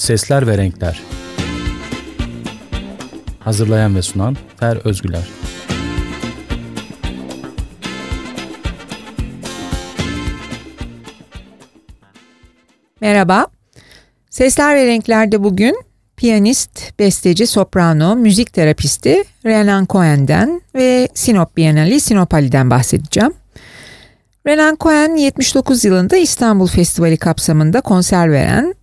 Sesler ve Renkler Hazırlayan ve sunan Fer Özgüler Merhaba. Sesler ve Renkler'de bugün piyanist, besteci, soprano, müzik terapisti Renan Cohen'den ve Sinop Bienali Sinopali'den bahsedeceğim. Renan Cohen 79 yılında İstanbul Festivali kapsamında konser veren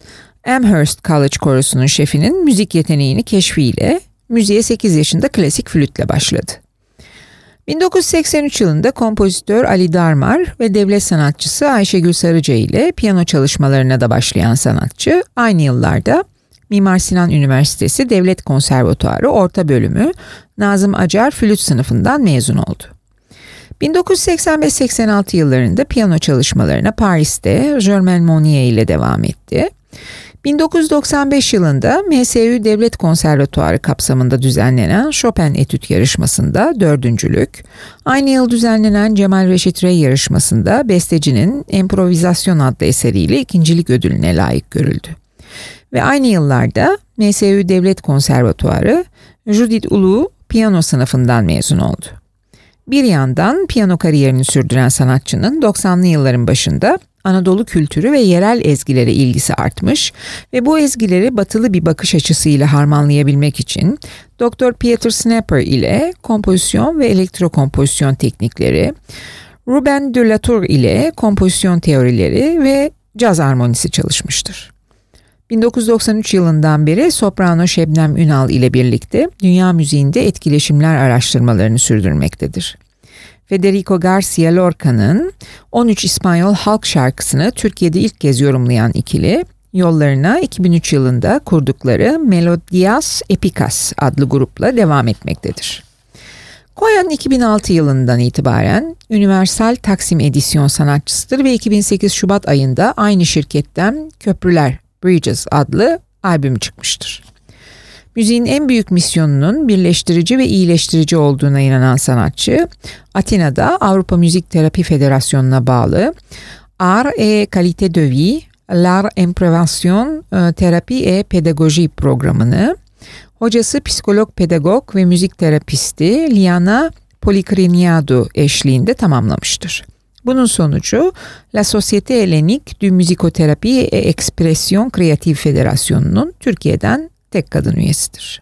Amherst College Korosu'nun şefinin müzik yeteneğini keşfiyle müziğe 8 yaşında klasik flütle başladı. 1983 yılında kompozitör Ali Darmar ve devlet sanatçısı Ayşegül Sarıca ile piyano çalışmalarına da başlayan sanatçı aynı yıllarda Mimar Sinan Üniversitesi Devlet Konservatuarı Orta Bölümü Nazım Acar Flüt sınıfından mezun oldu. 1985-86 yıllarında piyano çalışmalarına Paris'te Germain Monnier ile devam etti. 1995 yılında MSU Devlet Konservatuarı kapsamında düzenlenen Chopin Etüt yarışmasında dördüncülük, aynı yıl düzenlenen Cemal Reşit Rey yarışmasında bestecinin Improvizasyon adlı eseriyle ikincilik ödülüne layık görüldü. Ve aynı yıllarda MSU Devlet Konservatuarı Judith Ulu piyano sınıfından mezun oldu. Bir yandan piyano kariyerini sürdüren sanatçının 90'lı yılların başında Anadolu kültürü ve yerel ezgilere ilgisi artmış ve bu ezgileri batılı bir bakış açısıyla harmanlayabilmek için Dr. Peter Snapper ile kompozisyon ve elektrokompozisyon teknikleri, Ruben de Latour ile kompozisyon teorileri ve caz armonisi çalışmıştır. 1993 yılından beri soprano Şebnem Ünal ile birlikte dünya müziğinde etkileşimler araştırmalarını sürdürmektedir. Federico Garcia Lorca'nın 13 İspanyol halk şarkısını Türkiye'de ilk kez yorumlayan ikili, yollarına 2003 yılında kurdukları Melodias Epicas adlı grupla devam etmektedir. Koyan 2006 yılından itibaren Universal Taksim Edisyon sanatçısıdır ve 2008 Şubat ayında aynı şirketten Köprüler Bridges adlı albüm çıkmıştır. Müziğin en büyük misyonunun birleştirici ve iyileştirici olduğuna inanan sanatçı, Atina'da Avrupa Müzik Terapi Federasyonu'na bağlı Art et Qualité de Vie, L'Art en Prévention, e, Terapi et Pedagoji programını, hocası psikolog pedagog ve müzik terapisti Liana Policriniadu eşliğinde tamamlamıştır. Bunun sonucu La Société Hellenique du Musicothérapie et Expression Creative Federasyonu'nun Türkiye'den tek kadın üyesidir.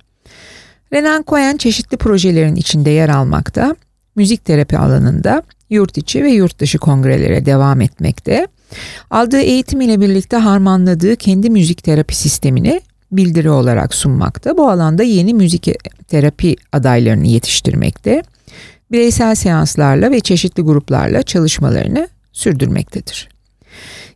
Renan Cohen çeşitli projelerin içinde yer almakta, müzik terapi alanında yurt içi ve yurt dışı kongrelere devam etmekte. Aldığı eğitim ile birlikte harmanladığı kendi müzik terapi sistemini bildiri olarak sunmakta. Bu alanda yeni müzik terapi adaylarını yetiştirmekte. Bireysel seanslarla ve çeşitli gruplarla çalışmalarını sürdürmektedir.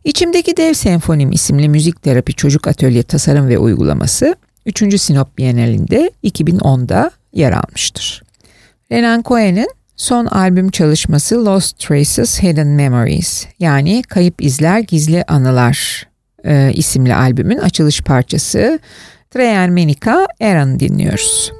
İçimdeki Dev Senfonim isimli müzik terapi çocuk atölye tasarım ve uygulaması 3. Sinop Bienalinde 2010'da yer almıştır. Renan Cohen'in son albüm çalışması Lost Traces Hidden Memories yani Kayıp İzler Gizli Anılar e, isimli albümün açılış parçası Treyer Menika Eran'ı dinliyoruz.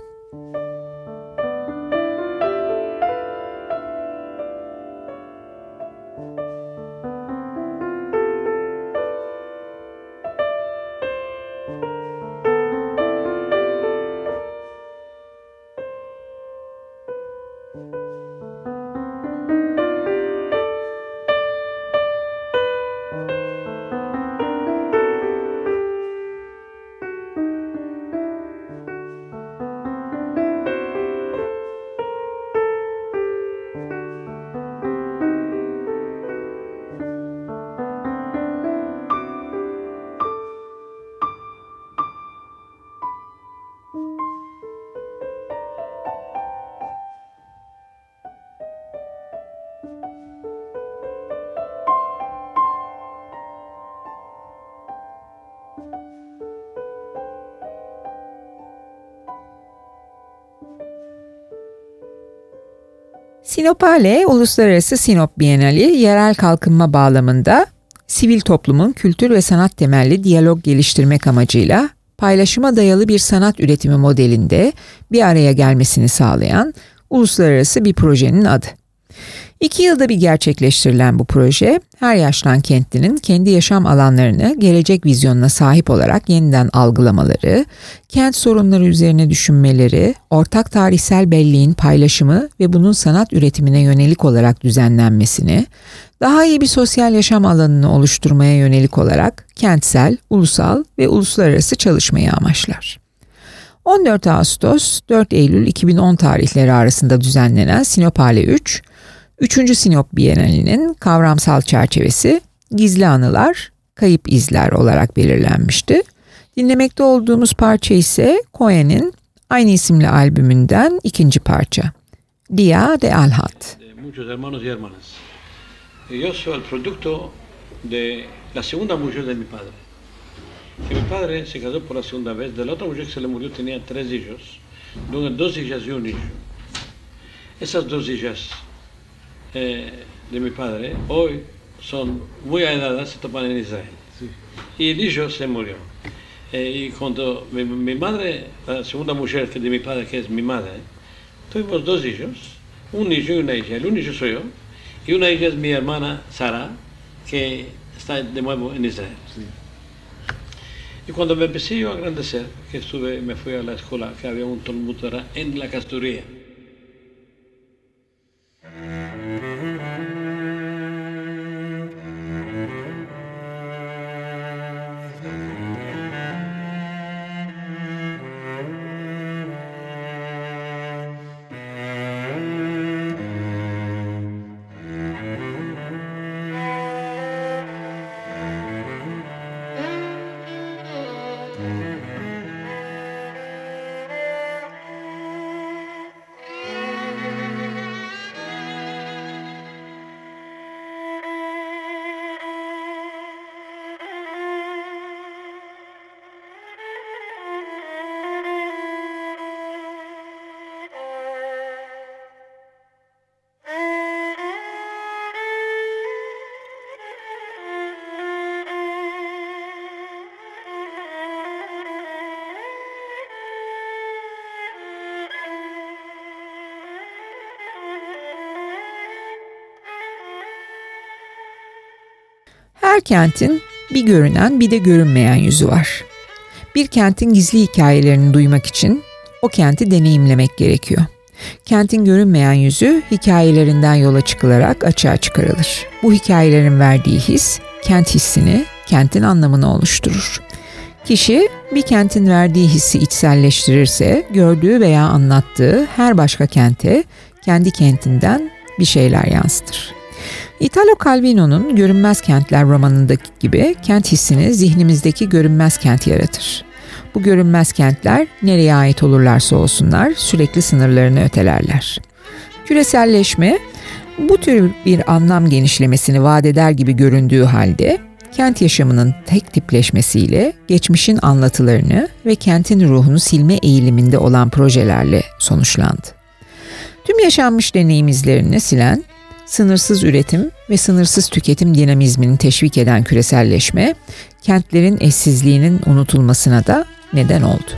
Sinopale Uluslararası Sinop Bienali yerel kalkınma bağlamında sivil toplumun kültür ve sanat temelli diyalog geliştirmek amacıyla paylaşıma dayalı bir sanat üretimi modelinde bir araya gelmesini sağlayan uluslararası bir projenin adı. İki yılda bir gerçekleştirilen bu proje, her yaşlan kentlinin kendi yaşam alanlarını gelecek vizyonuna sahip olarak yeniden algılamaları, kent sorunları üzerine düşünmeleri, ortak tarihsel belleğin paylaşımı ve bunun sanat üretimine yönelik olarak düzenlenmesini, daha iyi bir sosyal yaşam alanını oluşturmaya yönelik olarak kentsel, ulusal ve uluslararası çalışmayı amaçlar. 14 Ağustos 4 Eylül 2010 tarihleri arasında düzenlenen Sinopale 3, 3. Sinop Bienalinin kavramsal çerçevesi Gizli Anılar, Kayıp İzler olarak belirlenmişti. Dinlemekte olduğumuz parça ise Cohen'in aynı isimli albümünden ikinci parça. Dia de Alhat. Muchos hermanos y hermanas. Yo soy el producto de la segunda mujer de mi padre. Que mi padre se casó por la segunda vez, de la otra mujer que se le murió tenía tres hijos, dos hijas y un hijo. Esas dos hijas eh, de mi padre hoy son muy aisladas, se topan en Israel. Sí. Y el hijo se murió. Eh, y cuando mi, mi, madre, la segunda mujer que de mi padre, que es mi madre, tuvimos dos hijos, un hijo y una hija. El un hijo soy yo, y una hija es mi hermana Sara, que está de nuevo en Israel. Sí. Y cuando me empecé yo a agrandecer, que estuve, me fui a la escuela, que había un Talmud en la Casturía. Her kentin bir görünen bir de görünmeyen yüzü var. Bir kentin gizli hikayelerini duymak için o kenti deneyimlemek gerekiyor. Kentin görünmeyen yüzü hikayelerinden yola çıkılarak açığa çıkarılır. Bu hikayelerin verdiği his kent hissini, kentin anlamını oluşturur. Kişi bir kentin verdiği hissi içselleştirirse gördüğü veya anlattığı her başka kente kendi kentinden bir şeyler yansıtır. Italo Calvino'nun Görünmez Kentler romanındaki gibi kent hissini zihnimizdeki görünmez kent yaratır. Bu görünmez kentler nereye ait olurlarsa olsunlar sürekli sınırlarını ötelerler. Küreselleşme bu tür bir anlam genişlemesini vaat eder gibi göründüğü halde kent yaşamının tek tipleşmesiyle geçmişin anlatılarını ve kentin ruhunu silme eğiliminde olan projelerle sonuçlandı. Tüm yaşanmış deneyim izlerini silen sınırsız üretim ve sınırsız tüketim dinamizmini teşvik eden küreselleşme, kentlerin eşsizliğinin unutulmasına da neden oldu.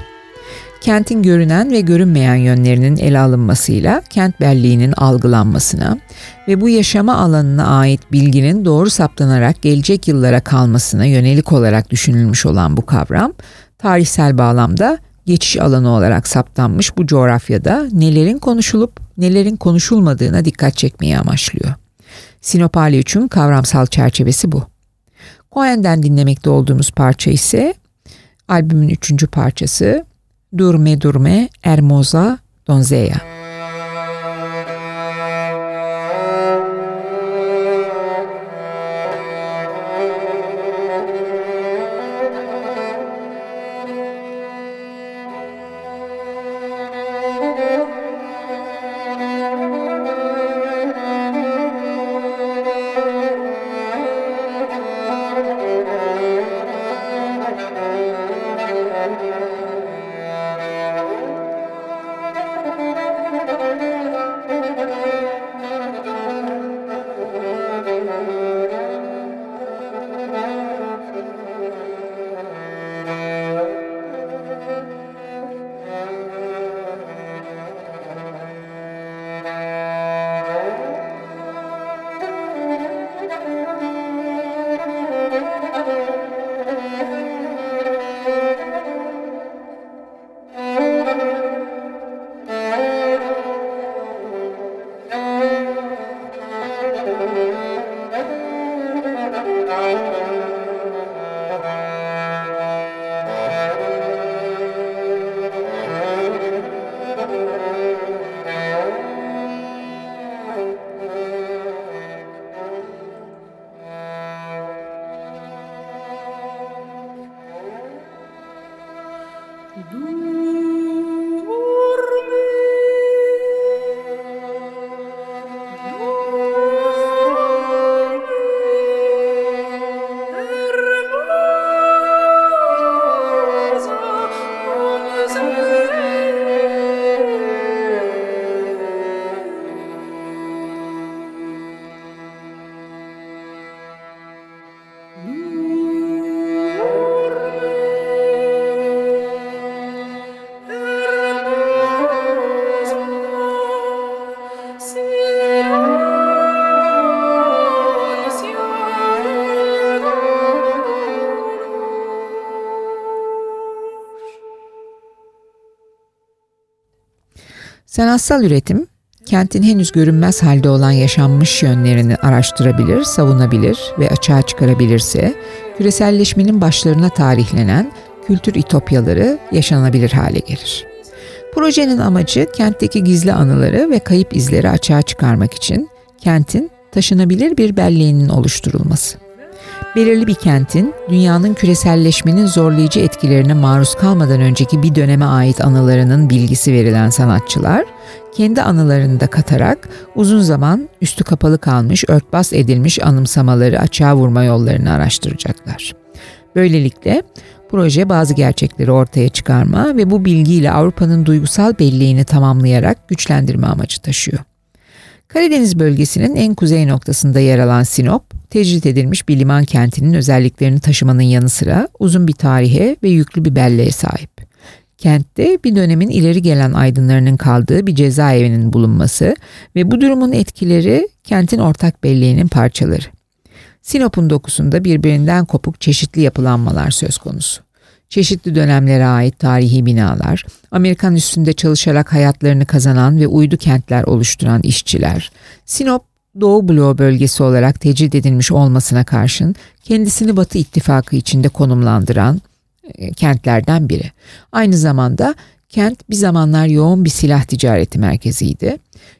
Kentin görünen ve görünmeyen yönlerinin ele alınmasıyla kent belliğinin algılanmasına ve bu yaşama alanına ait bilginin doğru saptanarak gelecek yıllara kalmasına yönelik olarak düşünülmüş olan bu kavram, tarihsel bağlamda geçiş alanı olarak saptanmış bu coğrafyada nelerin konuşulup nelerin konuşulmadığına dikkat çekmeyi amaçlıyor. Sinopali için kavramsal çerçevesi bu. Cohen'den dinlemekte olduğumuz parça ise albümün üçüncü parçası Durme Durme Hermosa Donzella. Sanatsal üretim, kentin henüz görünmez halde olan yaşanmış yönlerini araştırabilir, savunabilir ve açığa çıkarabilirse, küreselleşmenin başlarına tarihlenen kültür itopyaları yaşanabilir hale gelir. Projenin amacı kentteki gizli anıları ve kayıp izleri açığa çıkarmak için kentin taşınabilir bir belleğinin oluşturulması belirli bir kentin dünyanın küreselleşmenin zorlayıcı etkilerine maruz kalmadan önceki bir döneme ait anılarının bilgisi verilen sanatçılar kendi anılarını da katarak uzun zaman üstü kapalı kalmış, örtbas edilmiş anımsamaları açığa vurma yollarını araştıracaklar. Böylelikle proje bazı gerçekleri ortaya çıkarma ve bu bilgiyle Avrupa'nın duygusal belleğini tamamlayarak güçlendirme amacı taşıyor. Karadeniz bölgesinin en kuzey noktasında yer alan Sinop, tecrit edilmiş bir liman kentinin özelliklerini taşımanın yanı sıra uzun bir tarihe ve yüklü bir belleğe sahip. Kentte bir dönemin ileri gelen aydınlarının kaldığı bir cezaevinin bulunması ve bu durumun etkileri kentin ortak belleğinin parçaları. Sinop'un dokusunda birbirinden kopuk çeşitli yapılanmalar söz konusu çeşitli dönemlere ait tarihi binalar, Amerikan üstünde çalışarak hayatlarını kazanan ve uydu kentler oluşturan işçiler, Sinop Doğu Bloğu bölgesi olarak tecrid edilmiş olmasına karşın kendisini Batı ittifakı içinde konumlandıran e, kentlerden biri. Aynı zamanda kent bir zamanlar yoğun bir silah ticareti merkeziydi.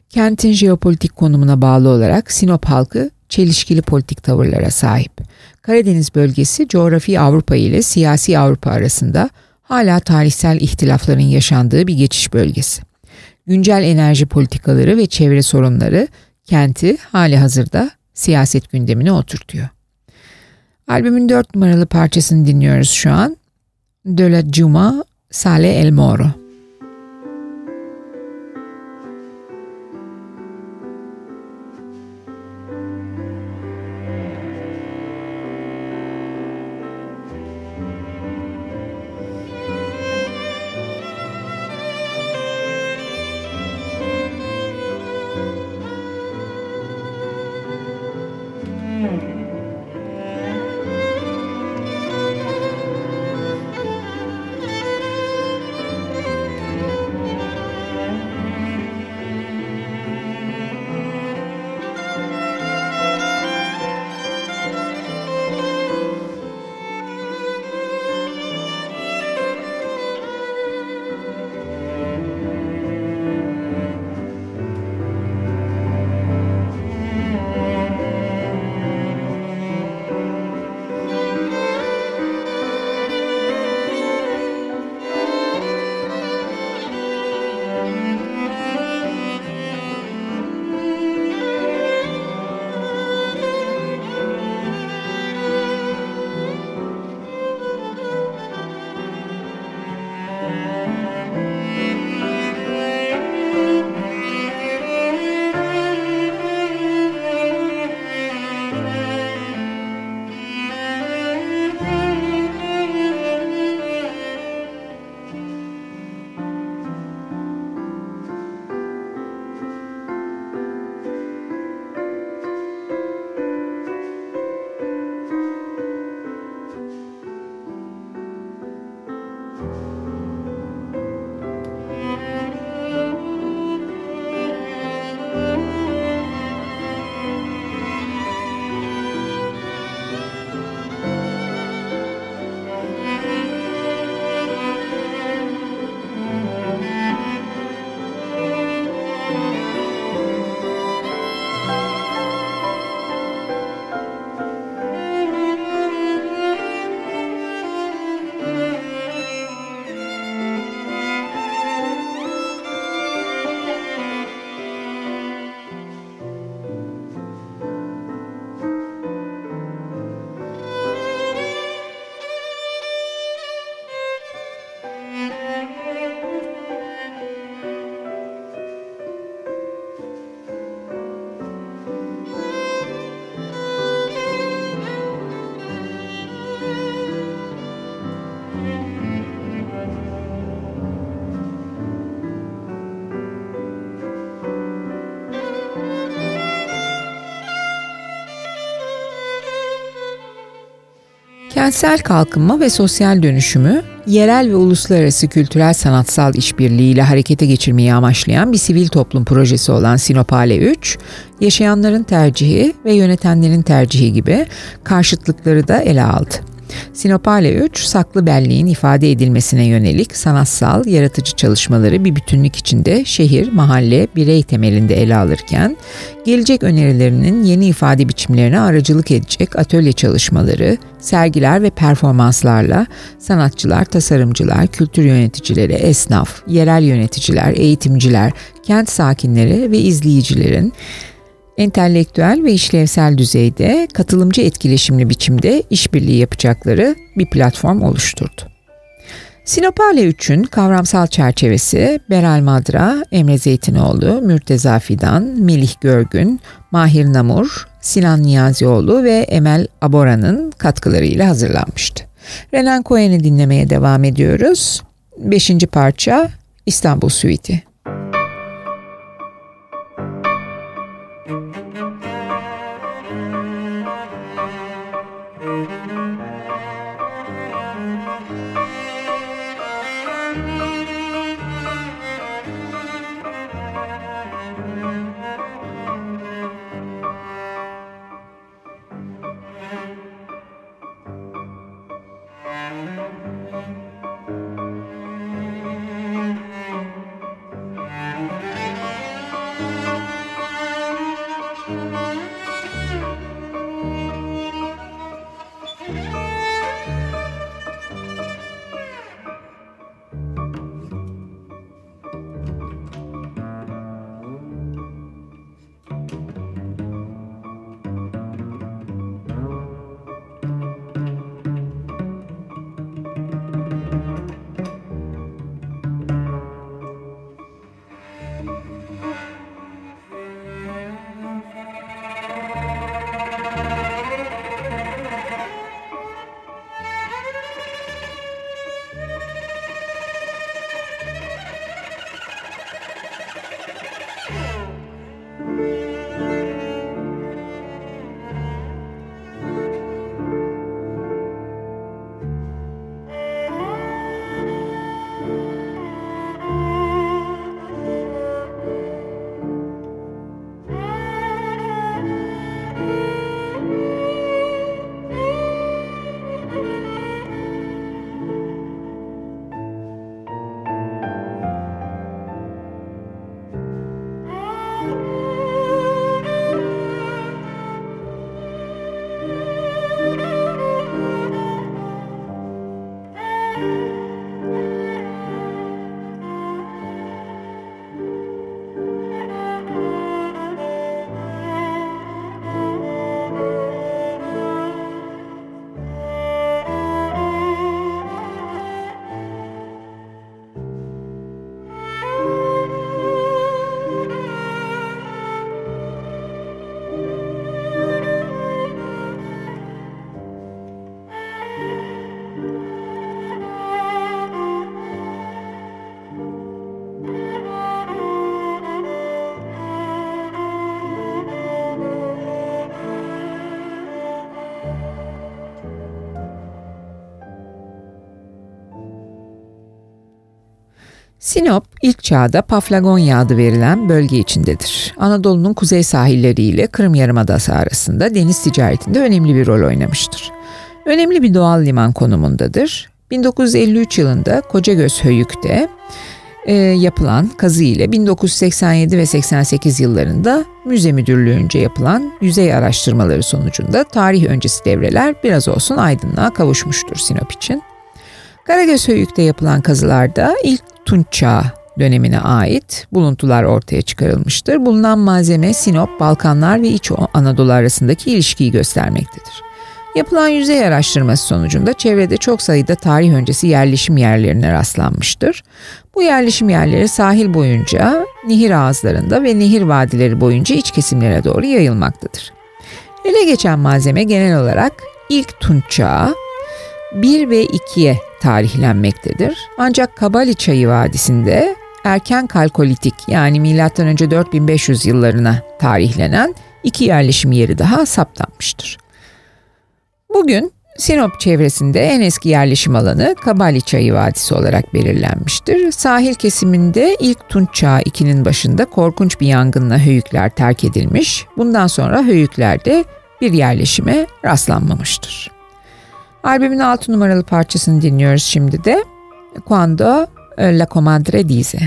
Kentin jeopolitik konumuna bağlı olarak Sinop halkı çelişkili politik tavırlara sahip. Karadeniz bölgesi coğrafi Avrupa ile siyasi Avrupa arasında hala tarihsel ihtilafların yaşandığı bir geçiş bölgesi. Güncel enerji politikaları ve çevre sorunları kenti hali hazırda siyaset gündemine oturtuyor. Albümün dört numaralı parçasını dinliyoruz şu an. De la Juma Sale El Moro. Kentsel kalkınma ve sosyal dönüşümü yerel ve uluslararası kültürel sanatsal işbirliğiyle harekete geçirmeyi amaçlayan bir sivil toplum projesi olan Sinopale 3, yaşayanların tercihi ve yönetenlerin tercihi gibi karşıtlıkları da ele aldı. Sinopale 3, saklı belleğin ifade edilmesine yönelik sanatsal, yaratıcı çalışmaları bir bütünlük içinde şehir, mahalle, birey temelinde ele alırken, gelecek önerilerinin yeni ifade biçimlerine aracılık edecek atölye çalışmaları, sergiler ve performanslarla sanatçılar, tasarımcılar, kültür yöneticileri, esnaf, yerel yöneticiler, eğitimciler, kent sakinleri ve izleyicilerin entelektüel ve işlevsel düzeyde katılımcı etkileşimli biçimde işbirliği yapacakları bir platform oluşturdu. Sinopale 3'ün kavramsal çerçevesi Beral Madra, Emre Zeytinoğlu, Mürteza Fidan, Melih Görgün, Mahir Namur, Sinan Niyazioğlu ve Emel Abora'nın katkılarıyla hazırlanmıştı. Renan Cohen'i dinlemeye devam ediyoruz. Beşinci parça İstanbul Suite'i. Sinop ilk çağda Paflagonya adı verilen bölge içindedir. Anadolu'nun kuzey sahilleriyle Kırım Yarımadası arasında deniz ticaretinde önemli bir rol oynamıştır. Önemli bir doğal liman konumundadır. 1953 yılında Kocagöz Höyük'te e, yapılan kazı ile 1987 ve 88 yıllarında müze müdürlüğünce yapılan yüzey araştırmaları sonucunda tarih öncesi devreler biraz olsun aydınlığa kavuşmuştur Sinop için. Karagöz Höyük'te yapılan kazılarda ilk Tunç Çağı dönemine ait buluntular ortaya çıkarılmıştır. Bulunan malzeme Sinop, Balkanlar ve İç Anadolu arasındaki ilişkiyi göstermektedir. Yapılan yüzey araştırması sonucunda çevrede çok sayıda tarih öncesi yerleşim yerlerine rastlanmıştır. Bu yerleşim yerleri sahil boyunca, nehir ağızlarında ve nehir vadileri boyunca iç kesimlere doğru yayılmaktadır. Ele geçen malzeme genel olarak ilk Tunç Çağı 1 ve 2'ye tarihlenmektedir. Ancak Kabali Çayı Vadisi'nde erken kalkolitik yani M.Ö. 4500 yıllarına tarihlenen iki yerleşim yeri daha saptanmıştır. Bugün Sinop çevresinde en eski yerleşim alanı Kabali Çayı Vadisi olarak belirlenmiştir. Sahil kesiminde ilk Tunç Çağı 2'nin başında korkunç bir yangınla höyükler terk edilmiş. Bundan sonra höyüklerde bir yerleşime rastlanmamıştır. Albümün 6 numaralı parçasını dinliyoruz şimdi de. Quando la comadre dice.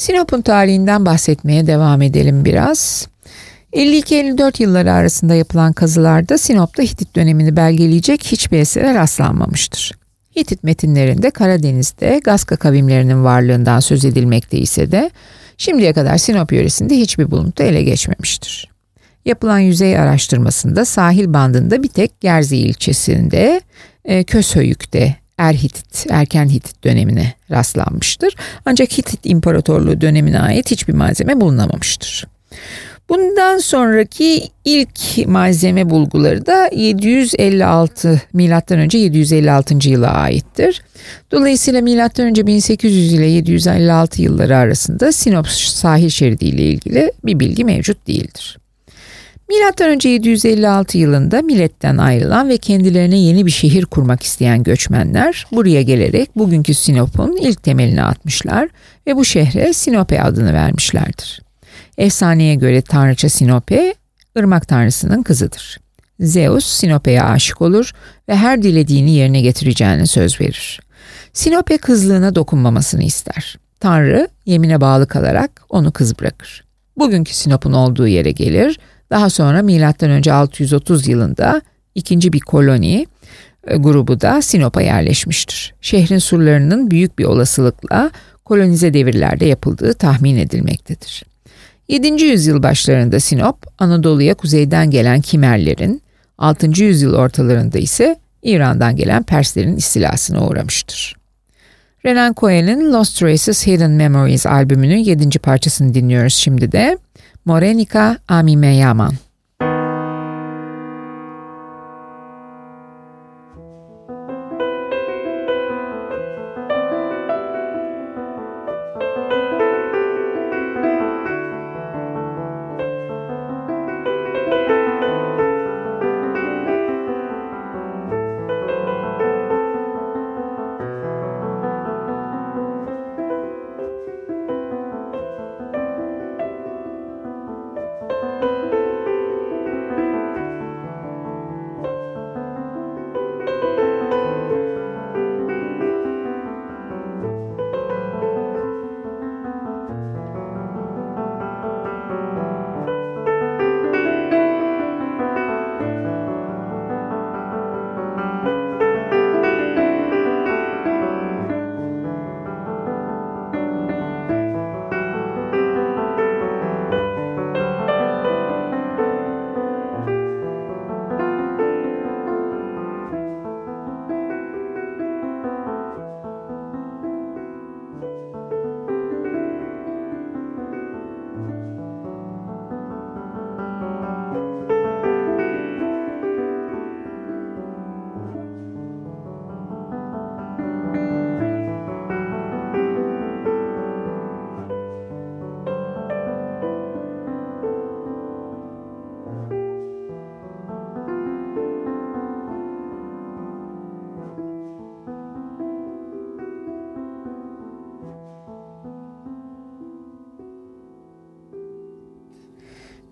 Sinop'un tarihinden bahsetmeye devam edelim biraz. 52-54 yılları arasında yapılan kazılarda Sinop'ta Hitit dönemini belgeleyecek hiçbir esere rastlanmamıştır. Hitit metinlerinde Karadeniz'de Gazka kavimlerinin varlığından söz edilmekte ise de şimdiye kadar Sinop yöresinde hiçbir buluntu ele geçmemiştir. Yapılan yüzey araştırmasında sahil bandında bir tek Gerzi ilçesinde e, Köshöyük'te Er Hitit, Erken Hitit dönemine rastlanmıştır. Ancak Hitit İmparatorluğu dönemine ait hiçbir malzeme bulunamamıştır. Bundan sonraki ilk malzeme bulguları da 756 milattan önce 756. yıla aittir. Dolayısıyla milattan önce 1800 ile 756 yılları arasında Sinop sahil şeridi ile ilgili bir bilgi mevcut değildir. Önce 756 yılında milletten ayrılan ve kendilerine yeni bir şehir kurmak isteyen göçmenler buraya gelerek bugünkü Sinop'un ilk temelini atmışlar ve bu şehre Sinope adını vermişlerdir. Efsaneye göre tanrıça Sinope, ırmak tanrısının kızıdır. Zeus Sinope'ye aşık olur ve her dilediğini yerine getireceğine söz verir. Sinope kızlığına dokunmamasını ister. Tanrı yemine bağlı kalarak onu kız bırakır. Bugünkü Sinop'un olduğu yere gelir daha sonra M.Ö. 630 yılında ikinci bir koloni e, grubu da Sinop'a yerleşmiştir. Şehrin surlarının büyük bir olasılıkla kolonize devirlerde yapıldığı tahmin edilmektedir. 7. yüzyıl başlarında Sinop, Anadolu'ya kuzeyden gelen Kimerlerin, 6. yüzyıl ortalarında ise İran'dan gelen Perslerin istilasına uğramıştır. Renan Cohen'in Lost Traces Hidden Memories albümünün 7. parçasını dinliyoruz şimdi de. Morenica Amimeyama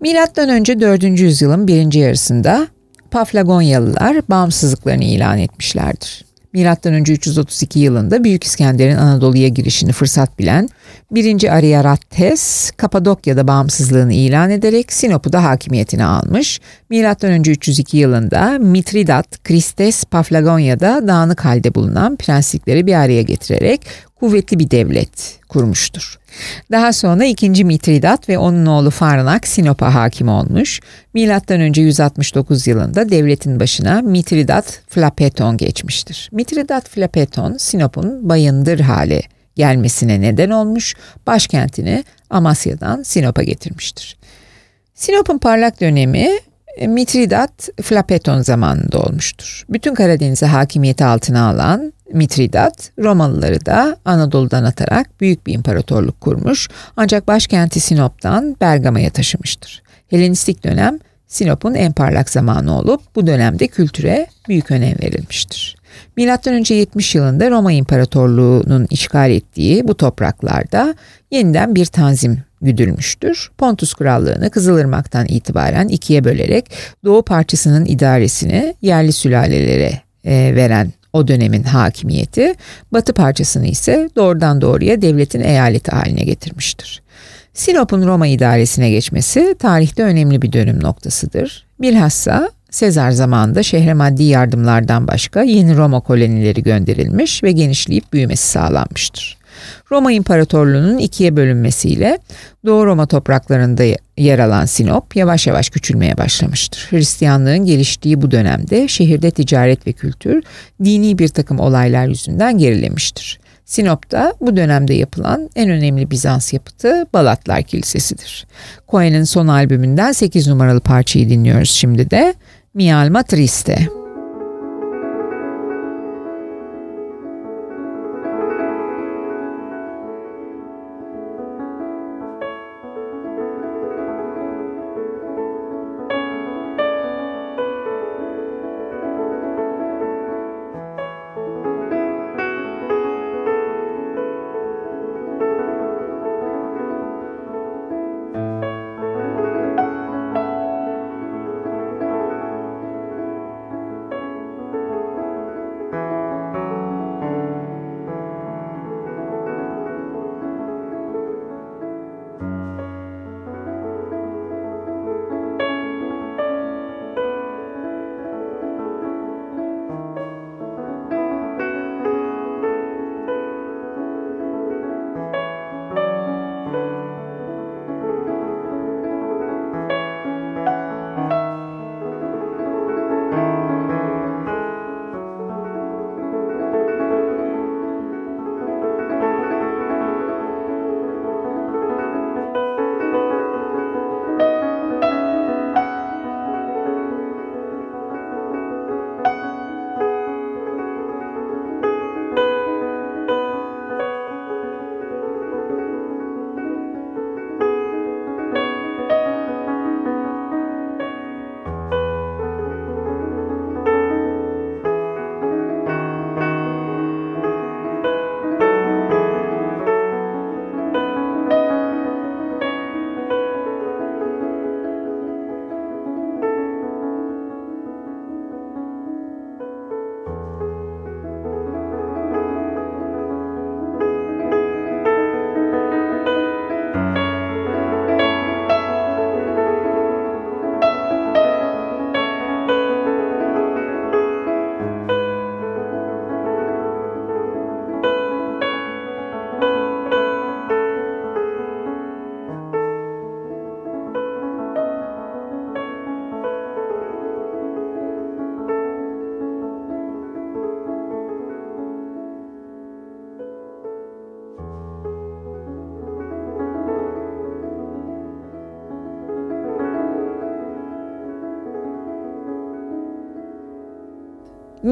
Milattan önce 4. yüzyılın birinci yarısında Paflagonyalılar bağımsızlıklarını ilan etmişlerdir. Milattan önce 332 yılında Büyük İskender'in Anadolu'ya girişini fırsat bilen 1. Ariarates Kapadokya'da bağımsızlığını ilan ederek Sinop'u da hakimiyetine almış. Milattan önce 302 yılında Mitridat Kristes Paflagonya'da dağınık halde bulunan prenslikleri bir araya getirerek kuvvetli bir devlet kurmuştur. Daha sonra 2. Mitridat ve onun oğlu Farnak Sinop'a hakim olmuş. Milattan önce 169 yılında devletin başına Mitridat Flapeton geçmiştir. Mitridat Flapeton Sinop'un bayındır hale gelmesine neden olmuş, başkentini Amasya'dan Sinop'a getirmiştir. Sinop'un parlak dönemi Mitridat Flapeton zamanında olmuştur. Bütün Karadeniz'e hakimiyeti altına alan Mitridat, Romalıları da Anadolu'dan atarak büyük bir imparatorluk kurmuş ancak başkenti Sinop'tan Bergama'ya taşımıştır. Helenistik dönem Sinop'un en parlak zamanı olup bu dönemde kültüre büyük önem verilmiştir. Milattan önce 70 yılında Roma İmparatorluğu'nun işgal ettiği bu topraklarda yeniden bir tanzim güdülmüştür. Pontus Krallığı'nı Kızılırmak'tan itibaren ikiye bölerek doğu parçasının idaresini yerli sülalelere e, veren o dönemin hakimiyeti, batı parçasını ise doğrudan doğruya devletin eyaleti haline getirmiştir. Sinop'un Roma idaresine geçmesi tarihte önemli bir dönüm noktasıdır. Bilhassa Sezar zamanında şehre maddi yardımlardan başka yeni Roma kolonileri gönderilmiş ve genişleyip büyümesi sağlanmıştır. Roma İmparatorluğu'nun ikiye bölünmesiyle Doğu Roma topraklarında yer alan Sinop yavaş yavaş küçülmeye başlamıştır. Hristiyanlığın geliştiği bu dönemde şehirde ticaret ve kültür dini bir takım olaylar yüzünden gerilemiştir. Sinop'ta bu dönemde yapılan en önemli Bizans yapıtı Balatlar Kilisesi'dir. Cohen'in son albümünden 8 numaralı parçayı dinliyoruz şimdi de. Mi alma triste.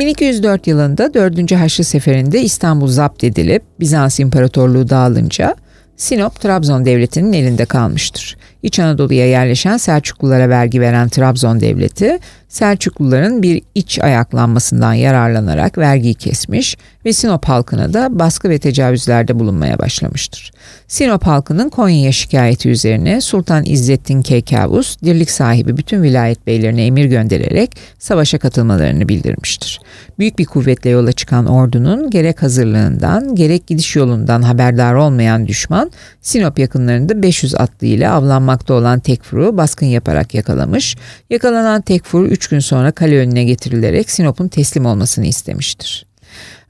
1204 yılında 4. Haçlı Seferi'nde İstanbul zapt edilip Bizans İmparatorluğu dağılınca Sinop Trabzon Devleti'nin elinde kalmıştır. İç Anadolu'ya yerleşen Selçuklulara vergi veren Trabzon Devleti, Selçukluların bir iç ayaklanmasından yararlanarak vergiyi kesmiş ve Sinop halkına da baskı ve tecavüzlerde bulunmaya başlamıştır. Sinop halkının Konya'ya şikayeti üzerine Sultan İzzettin Keykavus, dirlik sahibi bütün vilayet beylerine emir göndererek savaşa katılmalarını bildirmiştir. Büyük bir kuvvetle yola çıkan ordunun gerek hazırlığından gerek gidiş yolundan haberdar olmayan düşman, Sinop yakınlarında 500 atlı ile avlanmakta olan Tekfur'u baskın yaparak yakalamış, yakalanan Tekfur 3 gün sonra kale önüne getirilerek Sinop'un teslim olmasını istemiştir.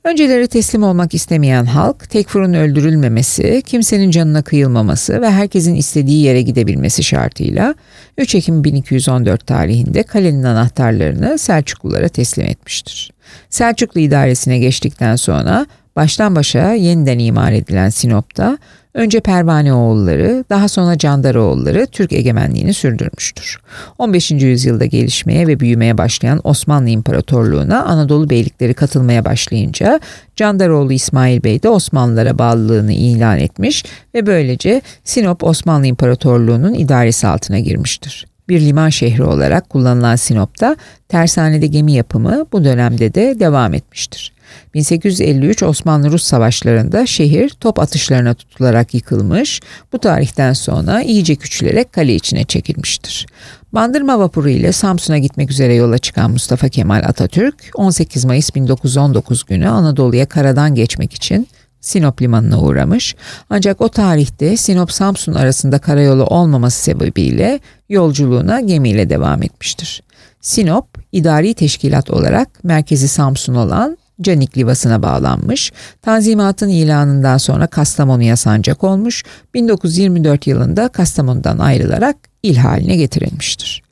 Önceleri teslim olmak istemeyen halk, Tekfur'un öldürülmemesi, kimsenin canına kıyılmaması ve herkesin istediği yere gidebilmesi şartıyla 3 Ekim 1214 tarihinde kalenin anahtarlarını Selçuklulara teslim etmiştir. Selçuklu idaresine geçtikten sonra baştan başa yeniden imar edilen Sinop'ta Önce Pervane oğulları, daha sonra Candaroğulları Türk egemenliğini sürdürmüştür. 15. yüzyılda gelişmeye ve büyümeye başlayan Osmanlı İmparatorluğu'na Anadolu beylikleri katılmaya başlayınca Candaroğlu İsmail Bey de Osmanlılara bağlılığını ilan etmiş ve böylece Sinop Osmanlı İmparatorluğu'nun idaresi altına girmiştir bir liman şehri olarak kullanılan Sinop'ta tersanede gemi yapımı bu dönemde de devam etmiştir. 1853 Osmanlı-Rus savaşlarında şehir top atışlarına tutularak yıkılmış, bu tarihten sonra iyice küçülerek kale içine çekilmiştir. Bandırma vapuru ile Samsun'a gitmek üzere yola çıkan Mustafa Kemal Atatürk 18 Mayıs 1919 günü Anadolu'ya karadan geçmek için Sinop limanına uğramış. Ancak o tarihte Sinop-Samsun arasında karayolu olmaması sebebiyle yolculuğuna gemiyle devam etmiştir. Sinop, idari teşkilat olarak merkezi Samsun olan Canik Livası'na bağlanmış, Tanzimat'ın ilanından sonra Kastamonu'ya sancak olmuş, 1924 yılında Kastamonu'dan ayrılarak il haline getirilmiştir.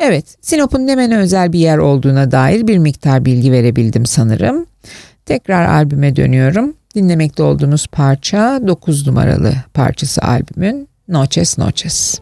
Evet, Sinop'un Nemen'e özel bir yer olduğuna dair bir miktar bilgi verebildim sanırım. Tekrar albüme dönüyorum. Dinlemekte olduğunuz parça 9 numaralı parçası albümün Noches Noches.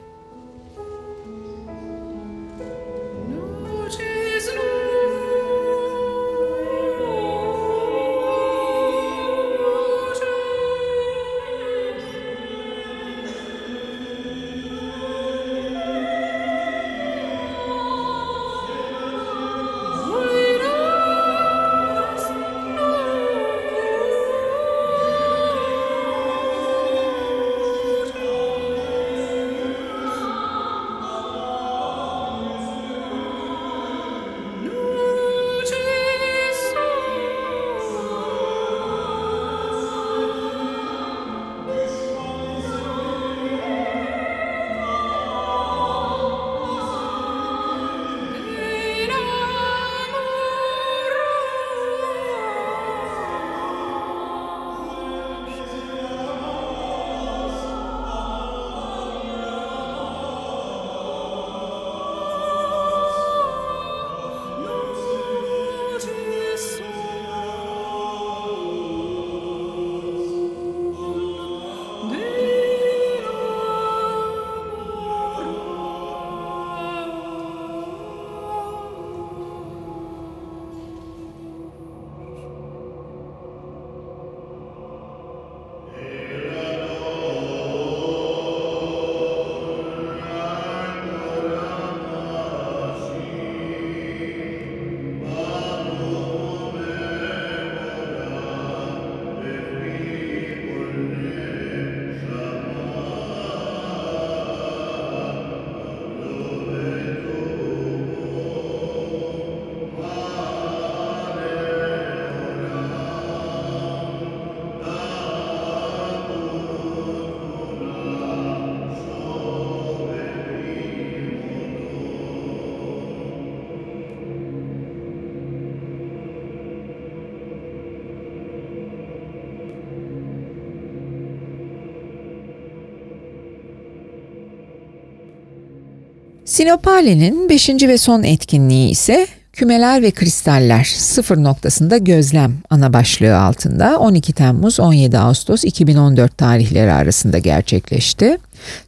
Sinopale'nin 5. ve son etkinliği ise Kümeler ve Kristaller sıfır noktasında gözlem ana başlığı altında 12 Temmuz 17 Ağustos 2014 tarihleri arasında gerçekleşti.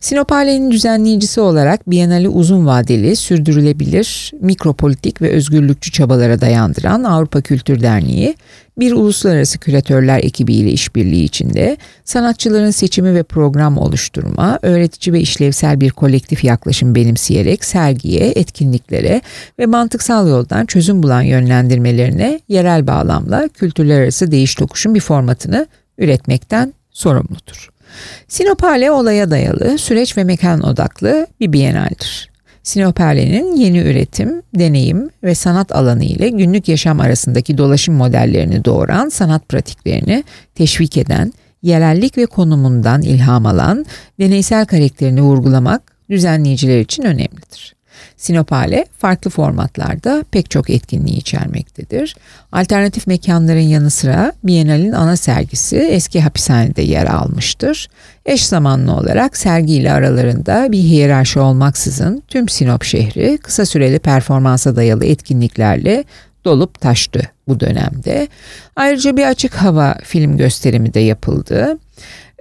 Sinopale'nin düzenleyicisi olarak Biennale uzun vadeli, sürdürülebilir, mikropolitik ve özgürlükçü çabalara dayandıran Avrupa Kültür Derneği, bir uluslararası küratörler ekibiyle işbirliği içinde sanatçıların seçimi ve program oluşturma, öğretici ve işlevsel bir kolektif yaklaşım benimseyerek sergiye, etkinliklere ve mantıksal yoldan çözüm bulan yönlendirmelerine yerel bağlamla kültürler arası değiş tokuşun bir formatını üretmekten sorumludur. Sinopale olaya dayalı, süreç ve mekan odaklı bir bienaldir. Sinopale'nin yeni üretim, deneyim ve sanat alanı ile günlük yaşam arasındaki dolaşım modellerini doğuran sanat pratiklerini teşvik eden, yerellik ve konumundan ilham alan, deneysel karakterini vurgulamak düzenleyiciler için önemlidir. Sinopale farklı formatlarda pek çok etkinliği içermektedir. Alternatif mekanların yanı sıra Biennale'in ana sergisi eski hapishanede yer almıştır. Eş zamanlı olarak sergiyle aralarında bir hiyerarşi olmaksızın tüm Sinop şehri kısa süreli performansa dayalı etkinliklerle dolup taştı bu dönemde. Ayrıca bir açık hava film gösterimi de yapıldı.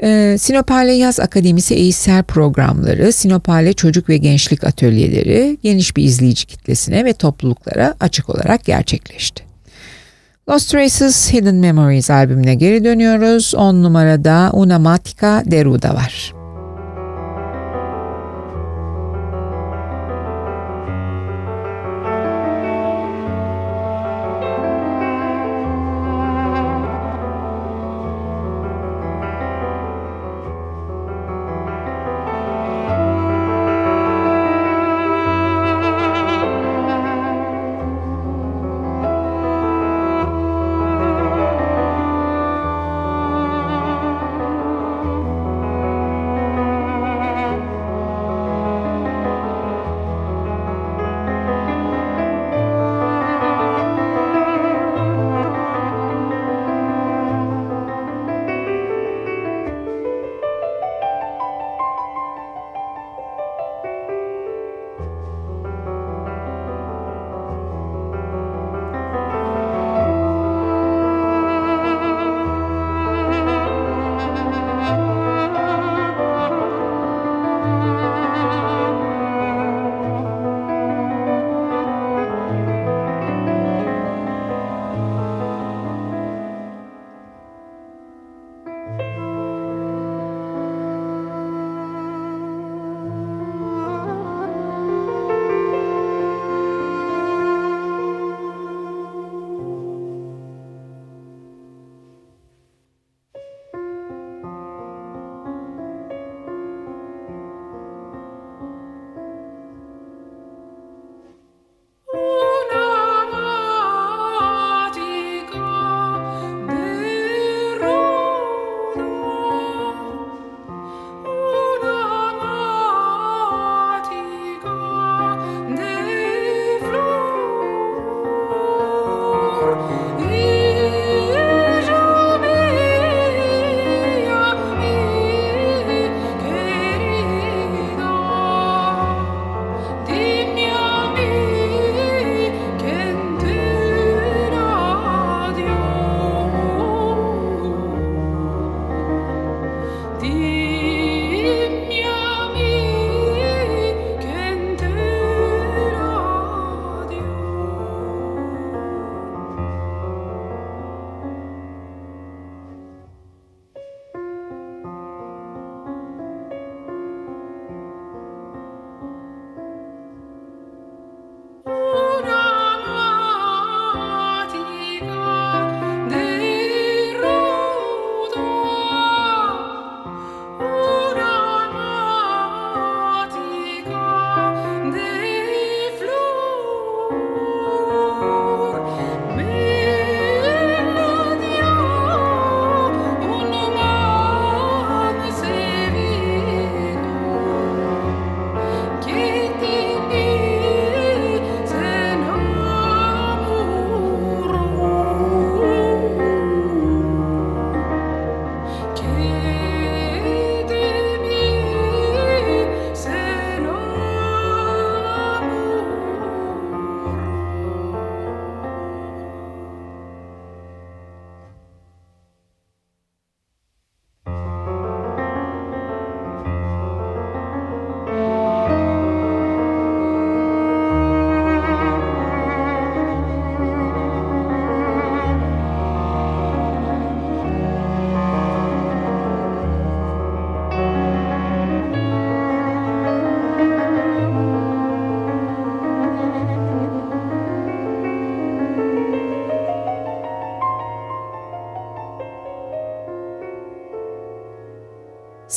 Ee, Sinopale Yaz Akademisi eğitsel programları, Sinopale Çocuk ve Gençlik Atölyeleri geniş bir izleyici kitlesine ve topluluklara açık olarak gerçekleşti. Lost Traces Hidden Memories albümüne geri dönüyoruz. 10 numarada Una Matica Deruda var.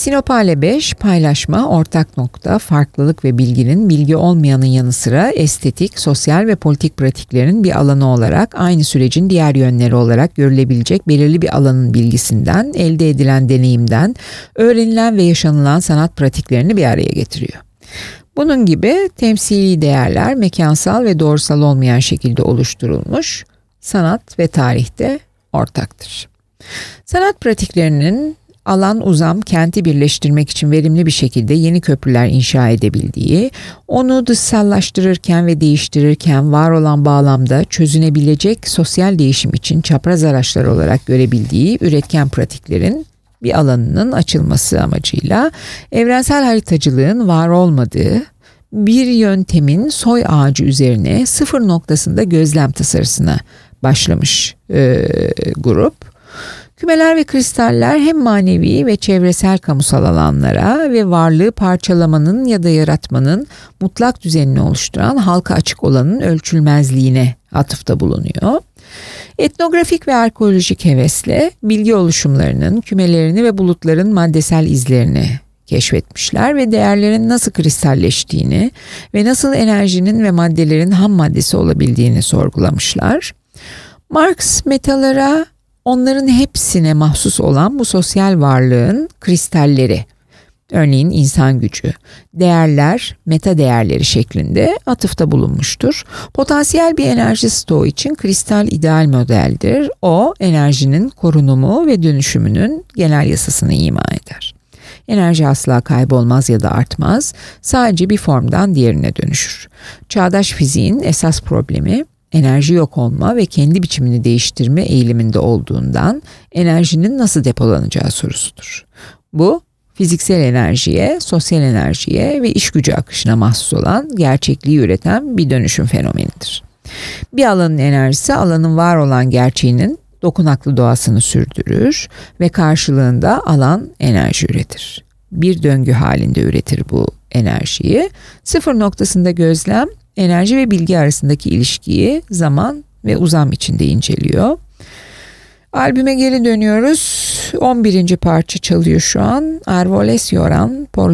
Sinopale 5 paylaşma, ortak nokta, farklılık ve bilginin bilgi olmayanın yanı sıra estetik, sosyal ve politik pratiklerin bir alanı olarak aynı sürecin diğer yönleri olarak görülebilecek belirli bir alanın bilgisinden, elde edilen deneyimden, öğrenilen ve yaşanılan sanat pratiklerini bir araya getiriyor. Bunun gibi temsili değerler mekansal ve doğrusal olmayan şekilde oluşturulmuş, sanat ve tarihte ortaktır. Sanat pratiklerinin alan uzam kenti birleştirmek için verimli bir şekilde yeni köprüler inşa edebildiği, onu dışsallaştırırken ve değiştirirken var olan bağlamda çözünebilecek sosyal değişim için çapraz araçlar olarak görebildiği üretken pratiklerin bir alanının açılması amacıyla evrensel haritacılığın var olmadığı bir yöntemin soy ağacı üzerine sıfır noktasında gözlem tasarısına başlamış e, grup. Kümeler ve kristaller hem manevi ve çevresel kamusal alanlara ve varlığı parçalamanın ya da yaratmanın mutlak düzenini oluşturan halka açık olanın ölçülmezliğine atıfta bulunuyor. Etnografik ve arkeolojik hevesle bilgi oluşumlarının kümelerini ve bulutların maddesel izlerini keşfetmişler ve değerlerin nasıl kristalleştiğini ve nasıl enerjinin ve maddelerin ham maddesi olabildiğini sorgulamışlar. Marx metalara onların hepsine mahsus olan bu sosyal varlığın kristalleri, örneğin insan gücü, değerler, meta değerleri şeklinde atıfta bulunmuştur. Potansiyel bir enerji stoğu için kristal ideal modeldir. O enerjinin korunumu ve dönüşümünün genel yasasını ima eder. Enerji asla kaybolmaz ya da artmaz, sadece bir formdan diğerine dönüşür. Çağdaş fiziğin esas problemi enerji yok olma ve kendi biçimini değiştirme eğiliminde olduğundan enerjinin nasıl depolanacağı sorusudur. Bu fiziksel enerjiye, sosyal enerjiye ve iş gücü akışına mahsus olan gerçekliği üreten bir dönüşüm fenomenidir. Bir alanın enerjisi alanın var olan gerçeğinin dokunaklı doğasını sürdürür ve karşılığında alan enerji üretir. Bir döngü halinde üretir bu enerjiyi. Sıfır noktasında gözlem enerji ve bilgi arasındaki ilişkiyi zaman ve uzam içinde inceliyor. Albüme geri dönüyoruz. 11. parça çalıyor şu an. Arvoles Yoran por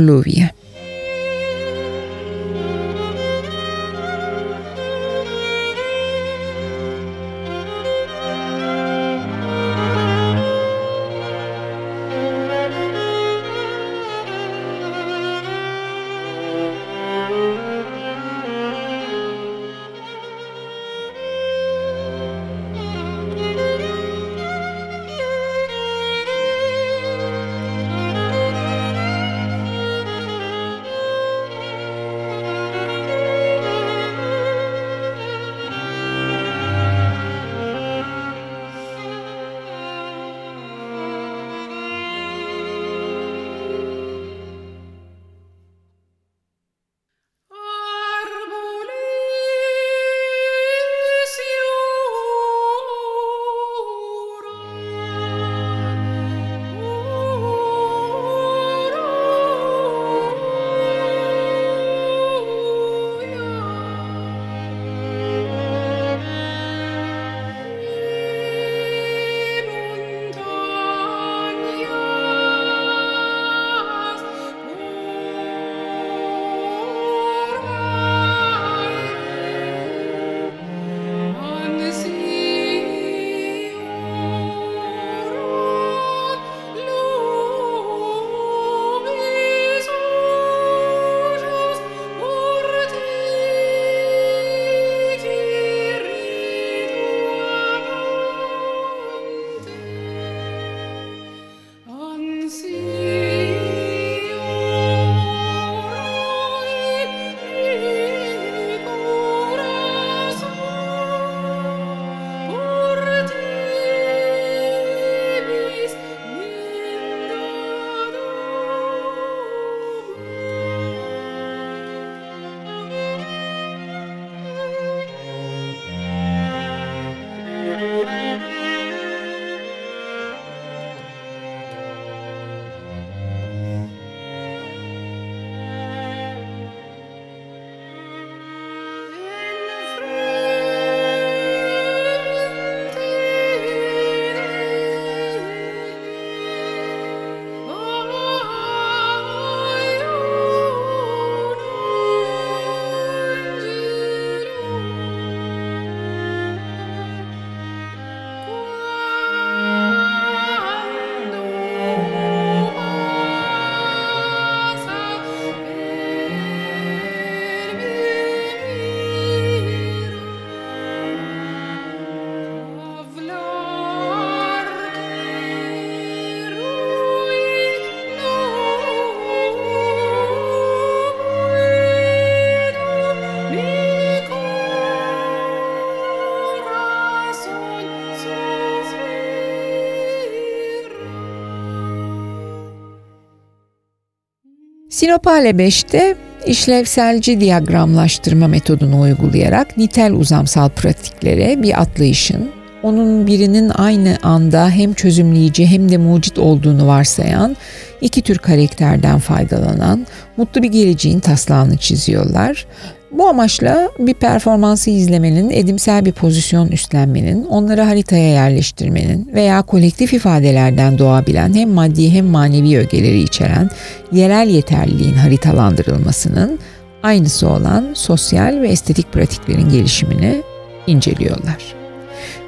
Sinopale 5'te işlevselci diyagramlaştırma metodunu uygulayarak nitel uzamsal pratiklere bir atlayışın, onun birinin aynı anda hem çözümleyici hem de mucit olduğunu varsayan iki tür karakterden faydalanan mutlu bir geleceğin taslağını çiziyorlar. Bu amaçla bir performansı izlemenin, edimsel bir pozisyon üstlenmenin, onları haritaya yerleştirmenin veya kolektif ifadelerden doğabilen hem maddi hem manevi ögeleri içeren yerel yeterliliğin haritalandırılmasının aynısı olan sosyal ve estetik pratiklerin gelişimini inceliyorlar.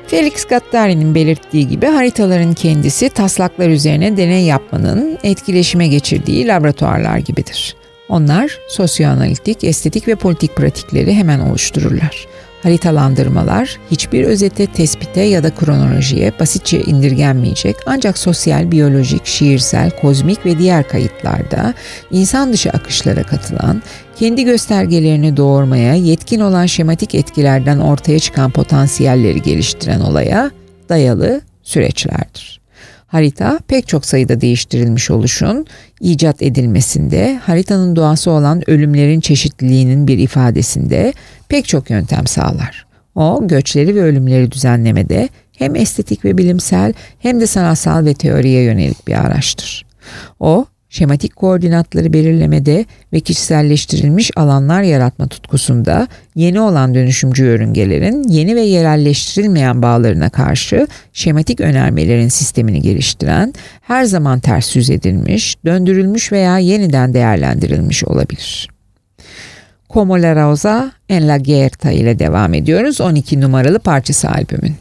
Felix Gattari'nin belirttiği gibi haritaların kendisi taslaklar üzerine deney yapmanın etkileşime geçirdiği laboratuvarlar gibidir. Onlar sosyoanalitik, estetik ve politik pratikleri hemen oluştururlar. Haritalandırmalar hiçbir özete, tespite ya da kronolojiye basitçe indirgenmeyecek ancak sosyal, biyolojik, şiirsel, kozmik ve diğer kayıtlarda insan dışı akışlara katılan, kendi göstergelerini doğurmaya yetkin olan şematik etkilerden ortaya çıkan potansiyelleri geliştiren olaya dayalı süreçlerdir. Harita pek çok sayıda değiştirilmiş oluşun icat edilmesinde, haritanın doğası olan ölümlerin çeşitliliğinin bir ifadesinde pek çok yöntem sağlar. O göçleri ve ölümleri düzenlemede hem estetik ve bilimsel hem de sanatsal ve teoriye yönelik bir araçtır. O şematik koordinatları belirlemede ve kişiselleştirilmiş alanlar yaratma tutkusunda yeni olan dönüşümcü yörüngelerin yeni ve yerelleştirilmeyen bağlarına karşı şematik önermelerin sistemini geliştiren, her zaman ters yüz edilmiş, döndürülmüş veya yeniden değerlendirilmiş olabilir. Como la Rosa en la Guerta ile devam ediyoruz 12 numaralı parçası albümün.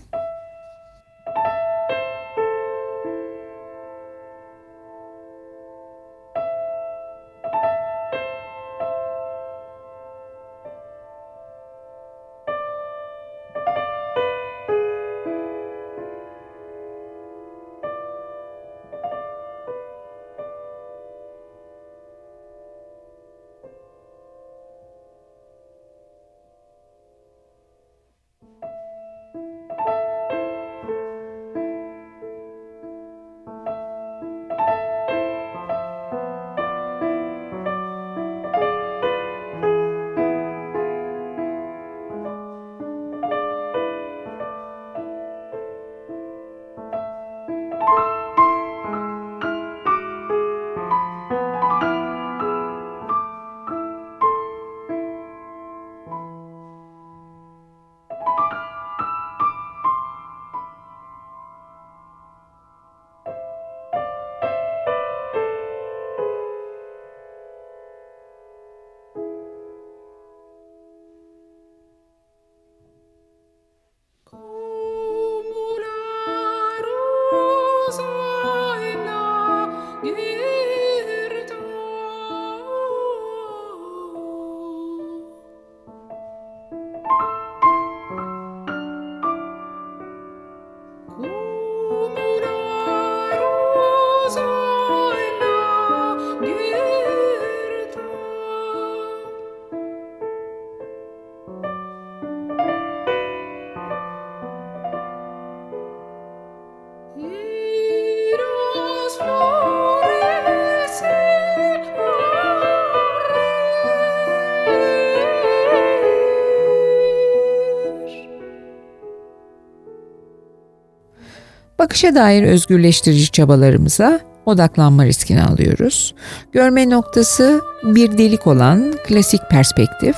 Bakışa dair özgürleştirici çabalarımıza odaklanma riskini alıyoruz. Görme noktası bir delik olan klasik perspektif,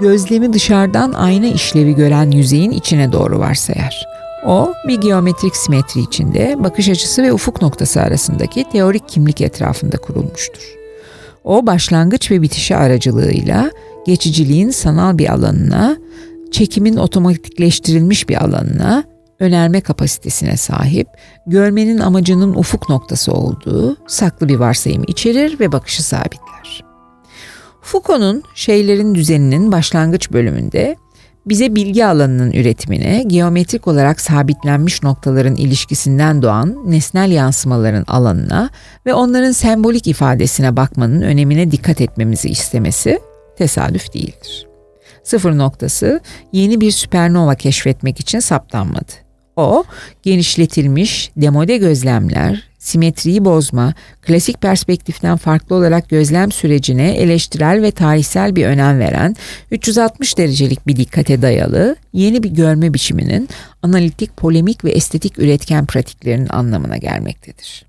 gözlemi dışarıdan ayna işlevi gören yüzeyin içine doğru varsayar. O bir geometrik simetri içinde bakış açısı ve ufuk noktası arasındaki teorik kimlik etrafında kurulmuştur. O başlangıç ve bitişi aracılığıyla geçiciliğin sanal bir alanına, çekimin otomatikleştirilmiş bir alanına önerme kapasitesine sahip, görmenin amacının ufuk noktası olduğu saklı bir varsayım içerir ve bakışı sabitler. Foucault'un şeylerin düzeninin başlangıç bölümünde bize bilgi alanının üretimine, geometrik olarak sabitlenmiş noktaların ilişkisinden doğan nesnel yansımaların alanına ve onların sembolik ifadesine bakmanın önemine dikkat etmemizi istemesi tesadüf değildir. Sıfır noktası yeni bir süpernova keşfetmek için saptanmadı. O genişletilmiş demode gözlemler, simetriyi bozma, klasik perspektiften farklı olarak gözlem sürecine eleştirel ve tarihsel bir önem veren 360 derecelik bir dikkate dayalı yeni bir görme biçiminin analitik, polemik ve estetik üretken pratiklerinin anlamına gelmektedir.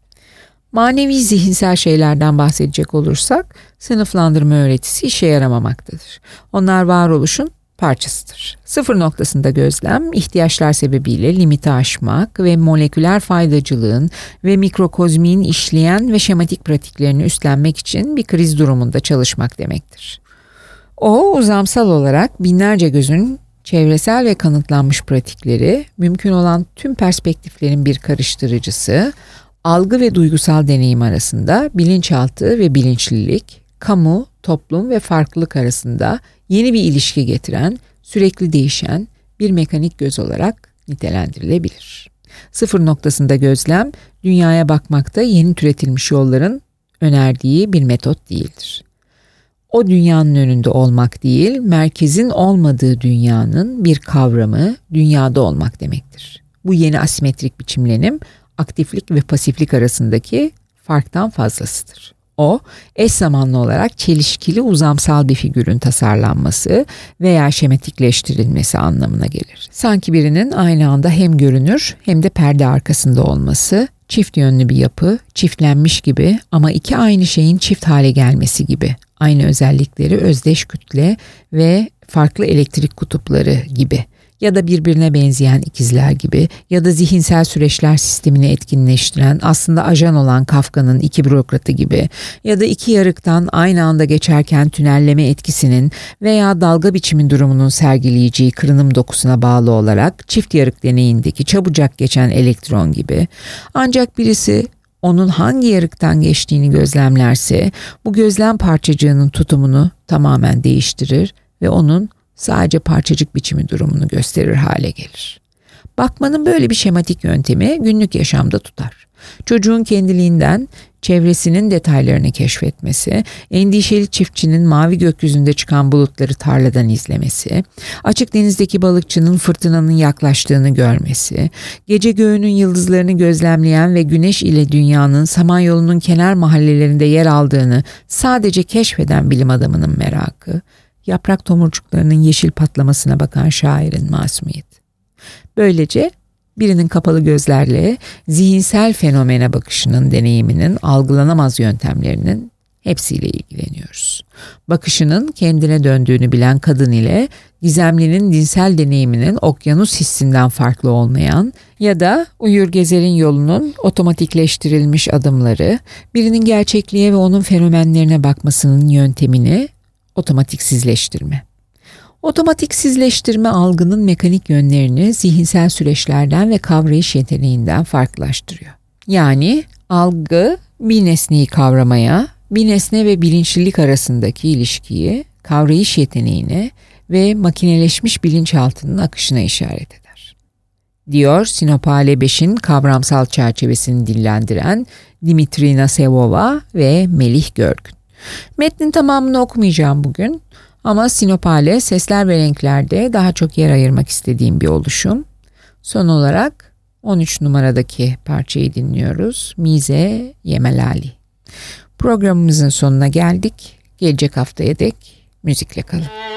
Manevi zihinsel şeylerden bahsedecek olursak sınıflandırma öğretisi işe yaramamaktadır. Onlar varoluşun parçasıdır. Sıfır noktasında gözlem, ihtiyaçlar sebebiyle limiti aşmak ve moleküler faydacılığın ve mikrokozmiğin işleyen ve şematik pratiklerini üstlenmek için bir kriz durumunda çalışmak demektir. O uzamsal olarak binlerce gözün çevresel ve kanıtlanmış pratikleri, mümkün olan tüm perspektiflerin bir karıştırıcısı, algı ve duygusal deneyim arasında bilinçaltı ve bilinçlilik, kamu, toplum ve farklılık arasında yeni bir ilişki getiren, sürekli değişen bir mekanik göz olarak nitelendirilebilir. Sıfır noktasında gözlem, dünyaya bakmakta yeni türetilmiş yolların önerdiği bir metot değildir. O dünyanın önünde olmak değil, merkezin olmadığı dünyanın bir kavramı dünyada olmak demektir. Bu yeni asimetrik biçimlenim aktiflik ve pasiflik arasındaki farktan fazlasıdır. O, eş zamanlı olarak çelişkili uzamsal bir figürün tasarlanması veya şematikleştirilmesi anlamına gelir. Sanki birinin aynı anda hem görünür hem de perde arkasında olması, çift yönlü bir yapı, çiftlenmiş gibi ama iki aynı şeyin çift hale gelmesi gibi. Aynı özellikleri özdeş kütle ve farklı elektrik kutupları gibi ya da birbirine benzeyen ikizler gibi ya da zihinsel süreçler sistemini etkinleştiren aslında ajan olan Kafka'nın iki bürokratı gibi ya da iki yarıktan aynı anda geçerken tünelleme etkisinin veya dalga biçimi durumunun sergileyeceği kırınım dokusuna bağlı olarak çift yarık deneyindeki çabucak geçen elektron gibi. Ancak birisi onun hangi yarıktan geçtiğini gözlemlerse bu gözlem parçacığının tutumunu tamamen değiştirir ve onun sadece parçacık biçimi durumunu gösterir hale gelir. Bakmanın böyle bir şematik yöntemi günlük yaşamda tutar. Çocuğun kendiliğinden çevresinin detaylarını keşfetmesi, endişeli çiftçinin mavi gökyüzünde çıkan bulutları tarladan izlemesi, açık denizdeki balıkçının fırtınanın yaklaştığını görmesi, gece göğünün yıldızlarını gözlemleyen ve güneş ile dünyanın Samanyolu'nun kenar mahallelerinde yer aldığını sadece keşfeden bilim adamının merakı, yaprak tomurcuklarının yeşil patlamasına bakan şairin masumiyeti. Böylece birinin kapalı gözlerle zihinsel fenomene bakışının deneyiminin algılanamaz yöntemlerinin hepsiyle ilgileniyoruz. Bakışının kendine döndüğünü bilen kadın ile gizemlinin dinsel deneyiminin okyanus hissinden farklı olmayan ya da uyur gezerin yolunun otomatikleştirilmiş adımları, birinin gerçekliğe ve onun fenomenlerine bakmasının yöntemini otomatiksizleştirme. Otomatiksizleştirme algının mekanik yönlerini zihinsel süreçlerden ve kavrayış yeteneğinden farklılaştırıyor. Yani algı bir nesneyi kavramaya, bir nesne ve bilinçlilik arasındaki ilişkiyi, kavrayış yeteneğine ve makineleşmiş bilinçaltının akışına işaret eder. Diyor Sinopale 5'in kavramsal çerçevesini dillendiren Dimitri Nasevova ve Melih Görgün. Metnin tamamını okumayacağım bugün ama Sinopale sesler ve renklerde daha çok yer ayırmak istediğim bir oluşum. Son olarak 13 numaradaki parçayı dinliyoruz. Mize Yemelali. Programımızın sonuna geldik. Gelecek haftaya dek müzikle kalın.